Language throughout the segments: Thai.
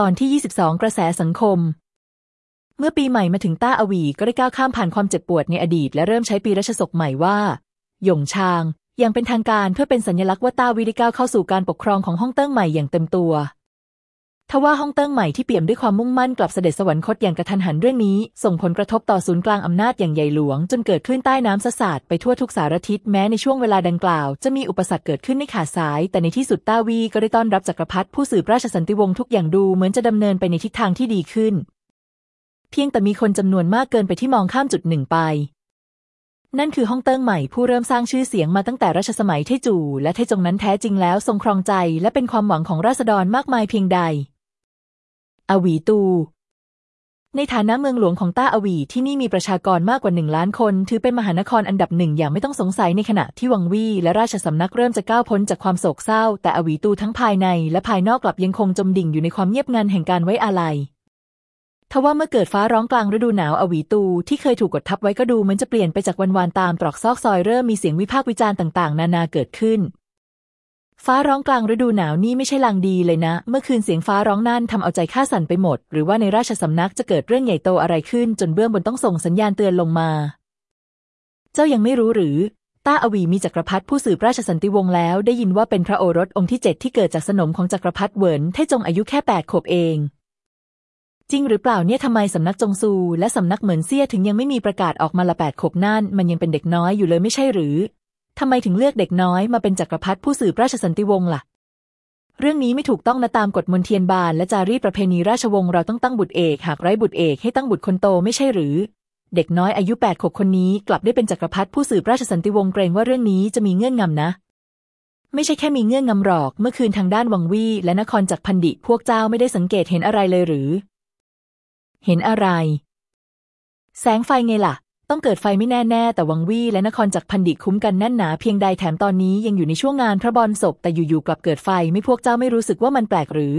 ตอนที่ 22 กระแสสังคม เมื่อปีใหม่มาถึงต้าอวีก็ได้ก้าวข้ามผ่านความเจ็บปวดในอดีต และเริ่มใช้ปีรัชศกใหม่ว่า หยงชางอย่างเป็นทางการเพื่อเป็นสัญลักษณ์ว่าต้าอวีได้ก้าวเข้าสู่การปกครองของฮ่องเติ้งใหม่อย่างเต็มตัว ทว่าฮ่องเติ้งใหม่ที่เปี่ยมด้วยความมุ่งมั่นกลับเสด็จสวรรคตอย่างกะทันหันเรื่องนี้ ส่งผลกระทบต่อศูนย์กลางอำนาจอย่างใหญ่หลวง จนเกิดคลื่นใต้น้ำสาดซัดไปทั่วทุกสารทิศแม้ในช่วงเวลาดังกล่าว จะมีอุปสรรคเกิดขึ้นในขาสาย แต่ในที่สุดต้าอวีก็ได้ต้อนรับจักรพรรดิผู้สืบราชสันติวงศ์ทุกอย่างดูเหมือนจะดำเนินไปในทิศทางที่ดีขึ้น เพียงแต่มีคนจำนวนมากเกินไปที่มองข้ามจุดหนึ่งไปนั่นคือฮ่องเติ้งใหม่ผู้เริ่มสร้างชื่อเสียงมาตั้งแต่รัชสมัยเทจู และเทจงนั้นแท้จริงแล้วทรงครองใจ และเป็นความหวังของราษฎรมากมายเพียงใด อวีตู ในฐานะเมืองหลวงของต้าอวีที่นี่มีประชากรมากกว่าหนึ่งล้านคน ถือเป็นมหานครอันดับหนึ่งอย่างไม่ต้องสงสัยในขณะที่วังวี่และราชสำนักเริ่มจะก้าวพ้นจากความโศกเศร้า แต่อวีตูทั้งภายในและภายนอกกลับยังคงจมดิ่งอยู่ในความเงียบงันแห่งการไว้อาลัยทว่าเมื่อเกิดฟ้าร้องกลางฤดูหนาวอวีตู ที่เคยถูกกดทับไว้ก็ดูเหมือนจะเปลี่ยนไปจากวันวานตามตรอกซอกซอยเริ่มมีเสียงวิพากษ์วิจารณ์ต่าง ๆ นานาเกิดขึ้น ฟ้าร้องกลางฤดูหนาวนี่ไม่ใช่ลางดีเลยนะ เมื่อคืนเสียงฟ้าร้องนั่นทำเอาใจข้าสั่นไปหมด หรือว่าในราชสำนักจะเกิดเรื่องใหญ่โตอะไรขึ้น จนเบื้องบนต้องส่งสัญญาณเตือนลงมา เจ้ายังไม่รู้หรือ ต้าอวีมีจักรพรรดิผู้สืบราชสันติวงศ์แล้ว ได้ยินว่าเป็นพระโอรสองค์ที่เจ็ดที่เกิดจากสนมของจักรพรรดิเหวินเทจงอายุแค่แปดขวบเอง จริงหรือเปล่าเนี่ยทำไมสำนักจงซู และสำนักเหมินเซี่ยถึงยังไม่มีประกาศออกมาละแปดขวบนั่นมันยังเป็นเด็กน้อยอยู่เลยไม่ใช่หรือ ทำไมถึงเลือกเด็กน้อยมาเป็นจักรพรรดิผู้สืบราชสันติวงศ์ล่ะ เรื่องนี้ไม่ถูกต้องนะตามกฎมณเฑียรบาลและจารีตประเพณีราชวงศ์เราต้องตั้งบุตรเอกหากไร้บุตรเอกให้ตั้งบุตรคนโตไม่ใช่หรือ เด็กน้อยอายุแปดขวบคนนี้กลับได้เป็นจักรพรรดิผู้สืบราชสันติวงศ์เกรงว่าเรื่องนี้จะมีเงื่อนงำนะ ไม่ใช่แค่มีเงื่อนงำหรอก เมื่อคืนทางด้านวังวี่และนครจักรพันดิพวกเจ้าไม่ได้สังเกตเห็นอะไรเลยหรือ เห็นอะไร แสงไฟไงล่ะ ต้องเกิดไฟไม่แน่แน่แต่วังวี่และนครจักรพันดิคุ้มกันแน่นหนาเพียงใดแถมตอนนี้ยังอยู่ในช่วงงานพระบอลศพแต่อยู่ๆกลับเกิดไฟไม่พวกเจ้าไม่รู้สึกว่ามันแปลกหรือ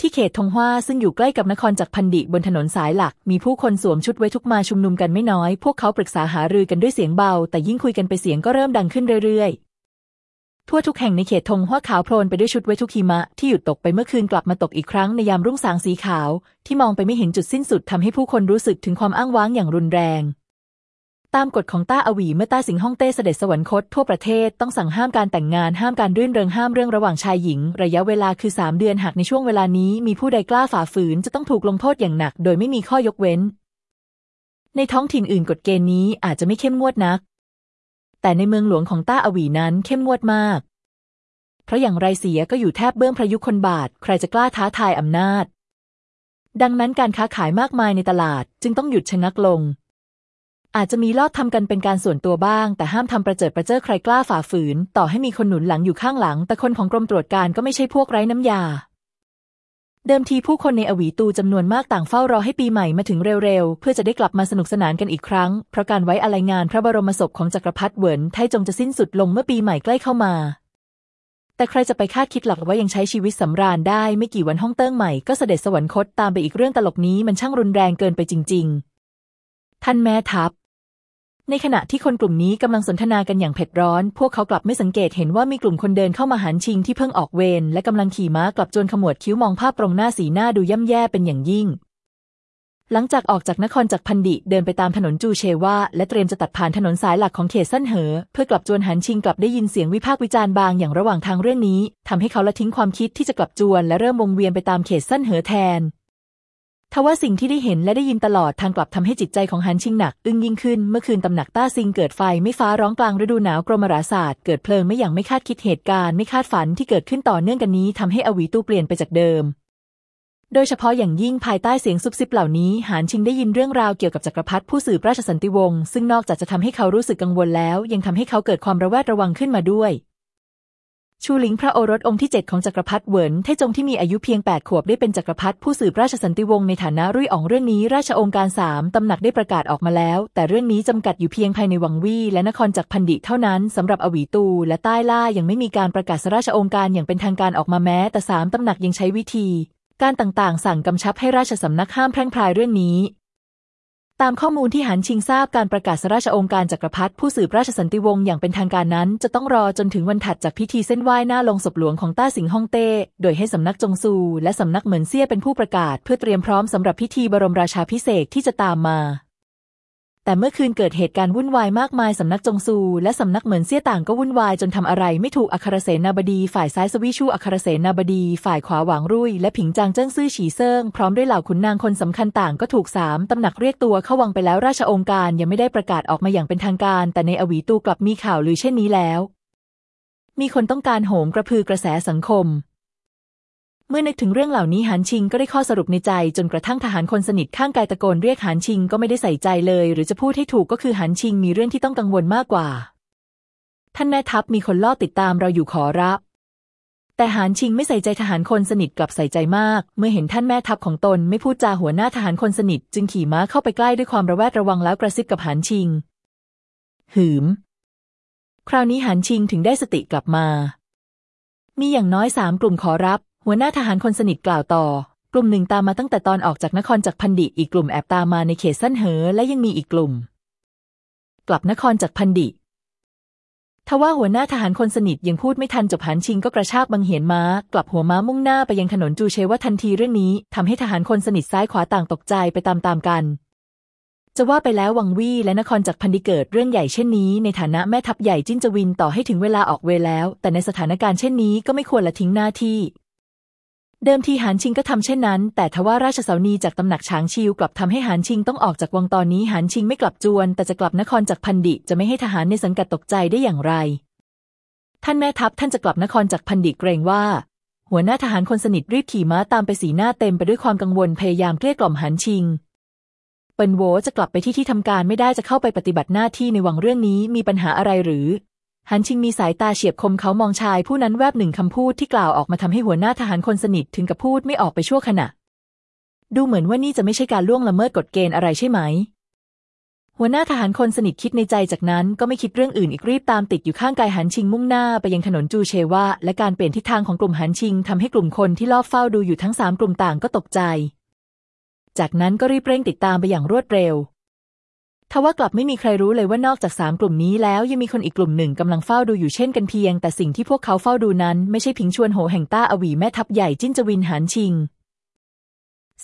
ที่เขตทงฮวาซึ่งอยู่ใกล้กับนครจักรพันดิบนถนนสายหลัก มีผู้คนสวมชุดไว้ทุกมาชุมนุมกันไม่น้อย พวกเขาปรึกษาหารือกันด้วยเสียงเบา แต่ยิ่งคุยกันไปเสียงก็เริ่มดังขึ้นเรื่อย ทั่วทุกแห่งในเขตธงหัวขาวโพลนไปด้วยชุดไวทุกหิมะที่หยุดตกไปเมื่อคืนกลับมาตกอีกครั้งในยามรุ่งสางสีขาว ที่มองไปไม่เห็นจุดสิ้นสุดทำให้ผู้คนรู้สึกถึงความอ้างว้างอย่างรุนแรง ตามกฎของต้าอวีเมื่อต้าสิงฮ่องเต้เสด็จสวรรคตทั่วประเทศต้องสั่งห้ามการแต่งงานห้ามการรื่นเริงห้ามเรื่องระหว่างชายหญิง ระยะเวลาคือสามเดือนหากในช่วงเวลานี้มีผู้ใดกล้าฝ่าฝืนจะต้องถูกลงโทษอย่างหนัก โดยไม่มีข้อยกเว้น ในท้องถิ่นอื่นกฎเกณฑ์นี้อาจจะไม่เข้มงวดนัก แต่ในเมืองหลวงของต้าอวีนั้นเข้มงวดมาก เพราะอย่างไรเสียก็อยู่แทบเบื้องพระยุคนบาท ใครจะกล้าท้าทายอำนาจ ดังนั้นการค้าขายมากมายในตลาดจึงต้องหยุดชะงักลง อาจจะมีลอบทำกันเป็นการส่วนตัวบ้าง แต่ห้ามทำประเจิดประเจ้อใครกล้าฝ่าฝืน ต่อให้มีคนหนุนหลังอยู่ข้างหลัง แต่คนของกรมตรวจการก็ไม่ใช่พวกไร้น้ำยา เดิมทีผู้คนในอวีตูจำนวนมากต่างเฝ้ารอให้ปีใหม่มาถึงเร็วๆ เพื่อจะได้กลับมาสนุกสนานกันอีกครั้ง เพราะการไว้อาลัยงานพระบรมศพของจักรพรรดิเหวินไทจงจะสิ้นสุดลงเมื่อปีใหม่ใกล้เข้ามา แต่ใครจะไปคาดคิดหลักว่ายังใช้ชีวิตสำราญได้ไม่กี่วันห้องเติ้งใหม่ก็เสด็จสวรรคตตามไปอีกเรื่องตลกนี้มันช่างรุนแรงเกินไปจริง ๆ ท่านแม่ทัพ ในขณะที่คนกลุ่มนี้กำลังสนทนากันอย่างเผ็ดร้อน พวกเขากลับไม่สังเกตเห็นว่ามีกลุ่มคนเดินเข้ามาหันชิงที่เพิ่งออกเวรและกำลังขี่ม้ากลับจนขมวดคิ้วมองภาพตรงหน้าสีหน้าดูย่ำแย่เป็นอย่างยิ่ง หลังจากออกจากนครจากพันดิเดินไปตามถนนจูเชวาและเตรียมจะตัดผ่านถนนสายหลักของเขตสั้นเหอ เพื่อกลับจวนหันชิงกลับได้ยินเสียงวิพากษ์วิจารณ์บางอย่างระหว่างทางเรื่องนี้ทำให้เขาละทิ้งความคิดที่จะกลับจวนและเริ่มวงเวียนไปตามเขตสั้นเหอแทน ทว่าสิ่งที่ได้เห็นและได้ยินตลอดทางกลับทำให้จิตใจของฮันชิงหนัก อึ้งยิ่งขึ้น เมื่อคืนตำหนักต้าซิงเกิดไฟไม่ฟ้าร้องกลางฤดูหนาวกรมราศาสตร์เกิดเพลิงไม่อย่างไม่คาดคิดเหตุการณ์ไม่คาดฝันที่เกิดขึ้นต่อเนื่องกันนี้ทำให้อวีตูเปลี่ยนไปจากเดิม โดยเฉพาะอย่างยิ่งภายใต้เสียงซุบซิบเหล่านี้หานชิงได้ยินเรื่องราวเกี่ยวกับจักรพรรดิผู้สืบราชสันติวงศ์ซึ่งนอกจากจะทำให้เขารู้สึกกังวลแล้ว ยังทำให้เขาเกิดความระแวดระวังขึ้นมาด้วย ชูหลิงพระโอรสองค์ที่ 7 ของจักรพรรดิเหวินเทจงที่มีอายุเพียง 8 ขวบได้เป็นจักรพรรดิผู้สืบราชสันติวงศ์ในฐานะรุ่ยอ๋องเรื่องนี้ราชองค์การสามตำหนักได้ประกาศออกมาแล้ว แต่เรื่องนี้จำกัดอยู่เพียงภายในวังวี่และนครจักรพันดิเท่านั้นสำหรับอวีตู และใต้ล่ายังไม่มีการประกาศราชองค์การอย่างเป็นทางการออกมาแม้ แต่สามตำหนักยังใช้วิธี การต่างๆ สั่งกำชับให้ราชสำนักห้ามแพร่งพรายเรื่องนี้ ตามข้อมูลที่หันชิงทราบการประกาศราชองค์การจักรพรรดิผู้สืบราชสันติวงศ์อย่างเป็นทางการนั้น จะต้องรอจนถึงวันถัดจากพิธีเส้นไหว้หน้าลงศพหลวงของต้าสิงฮ่องเต้ โดยให้สำนักจงซู และสำนักเหมินเซี่ยเป็นผู้ประกาศ เพื่อเตรียมพร้อมสำหรับพิธีบรมราชาพิเศษที่จะตามมา แต่เมื่อคืนเกิดเหตุการณ์วุ่นวายมากมายสำนักจงซู และสำนักเหมือนเซี่ยต่างก็วุ่นวายจนทำอะไรไม่ถูกอัครเสนาบดีฝ่ายซ้ายสวิชูอัครเสนาบดี ฝ่ายขวาหวางรุ่ยและผิงจางเจิ้งซื่อฉีเซิงพร้อมด้วยเหล่าขุนนางคนสำคัญต่างก็ถูกสามตำหนักเรียกตัวเข้าวังไปแล้วราชองค์การยังไม่ได้ประกาศออกมาอย่างเป็นทางการ แต่ในอวีตูกลับมีข่าวลือเช่นนี้แล้ว มีคนต้องการโหมกระพือกระแสสังคม เมื่อนึกถึงเรื่องเหล่านี้หานชิงก็ได้ข้อสรุปในใจ จนกระทั่งทหารคนสนิทข้างกายตะโกนเรียกหานชิงก็ไม่ได้ใส่ใจเลย หรือจะพูดให้ถูกก็คือหานชิงมีเรื่องที่ต้องกังวลมากกว่า ท่านแม่ทัพมีคนล่อติดตามเราอยู่ขอรับ แต่หานชิงไม่ใส่ใจทหารคนสนิทกลับใส่ใจมาก เมื่อเห็นท่านแม่ทัพของตนไม่พูดจาหัวหน้าทหารคนสนิท จึงขี่ม้าเข้าไปใกล้ด้วยความระแวดระวังแล้วกระซิบกับหานชิง หืม คราวนี้หานชิงถึงได้สติกลับมา มีอย่างน้อยสามกลุ่มขอรับ หัวหน้าทหารคนสนิทกล่าวต่อ กลุ่มหนึ่งตามมาตั้งแต่ตอนออกจากนครจากพันดิอีกกลุ่มแอบตามมาในเขตสั้นเหอ และยังมีอีกกลุ่ม กลับนครจากพันดิทว่าหัวหน้าทหารคนสนิทยังพูดไม่ทันจบหันชิงก็กระชากบังเหียนม้า กลับหัวม้ามุ่งหน้าไปยังถนนจูเชว่าทันทีเรื่องนี้ทำให้ทหารคนสนิทซ้ายขวาต่างตกใจไปตามๆกัน จะว่าไปแล้ววังวี่และนครจากพันดิเกิดเรื่องใหญ่เช่นนี้ ในฐานะแม่ทัพใหญ่จิ้นจวินต่อให้ถึงเวลาออกเวแล้ว แต่ในสถานการณ์เช่นนี้ก็ไม่ควรละทิ้งหน้าที่ เดิมทีหานชิงก็ทำเช่นนั้น แต่ทว่าราชสาวนีจากตำหนักช้างชิวกลับทำให้หานชิงต้องออกจากวังตอนนี้หานชิงไม่กลับจวน แต่จะกลับนครจากพันดิจะไม่ให้ทหารในสังกัดตกใจได้อย่างไร ท่านแม่ทัพท่านจะกลับนครจากพันดิเกรงว่า หัวหน้าทหารคนสนิทรีบขี่ม้าตามไปสีหน้าเต็มไปด้วยความกังวลพยายามเกลี้ยกล่อมหานชิง เปินโวจะกลับไปที่ที่ทำการไม่ได้จะเข้าไปปฏิบัติหน้าที่ในวังเรื่องนี้มีปัญหาอะไรหรือ ฮันชิงมีสายตาเฉียบคมเขามองชายผู้นั้นแวบหนึ่งคำพูดที่กล่าวออกมาทำให้หัวหน้าทหารคนสนิทถึงกับพูดไม่ออกไปชั่วขณะ ดูเหมือนว่านี่จะไม่ใช่การล่วงละเมิดกฎเกณฑ์อะไรใช่ไหม หัวหน้าทหารคนสนิทคิดในใจจากนั้นก็ไม่คิดเรื่องอื่นอีกรีบตามติดอยู่ข้างกายหันชิงมุ่งหน้าไปยังถนนจูเชวาและการเปลี่ยนทิศทางของกลุ่มหันชิงทำให้กลุ่มคนที่ลอบเฝ้าดูอยู่ทั้งสามกลุ่มต่างก็ตกใจ จากนั้นก็รีบเร่งติดตามไปอย่างรวดเร็ว ทว่ากลับไม่มีใครรู้เลยว่านอกจากสามกลุ่มนี้แล้วยังมีคนอีกกลุ่มหนึ่งกำลังเฝ้าดูอยู่เช่นกันเพียง แต่สิ่งที่พวกเขาเฝ้าดูนั้นไม่ใช่ผิงชวนโหแห่งต้าอวีแม่ทัพใหญ่จิ้นจวินหานชิง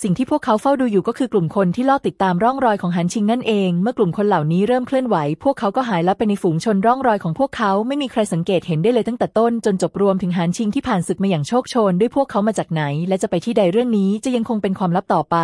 สิ่งที่พวกเขาเฝ้าดูอยู่ก็คือกลุ่มคนที่ลอติดตามร่องรอยของหันชิงนั่นเอง เมื่อกลุ่มคนเหล่านี้เริ่มเคลื่อนไหว พวกเขาก็หายลับไปในฝูงชนร่องรอยของพวกเขาไม่มีใครสังเกตเห็นได้เลยตั้งแต่ต้นจนจบรวมถึงหันชิงที่ผ่านศึกมาอย่างโชคชน ด้วยพวกเขามาจากไหน และจะไปที่ใดเรื่องนี้จะยังคงเป็นความลับต่อไป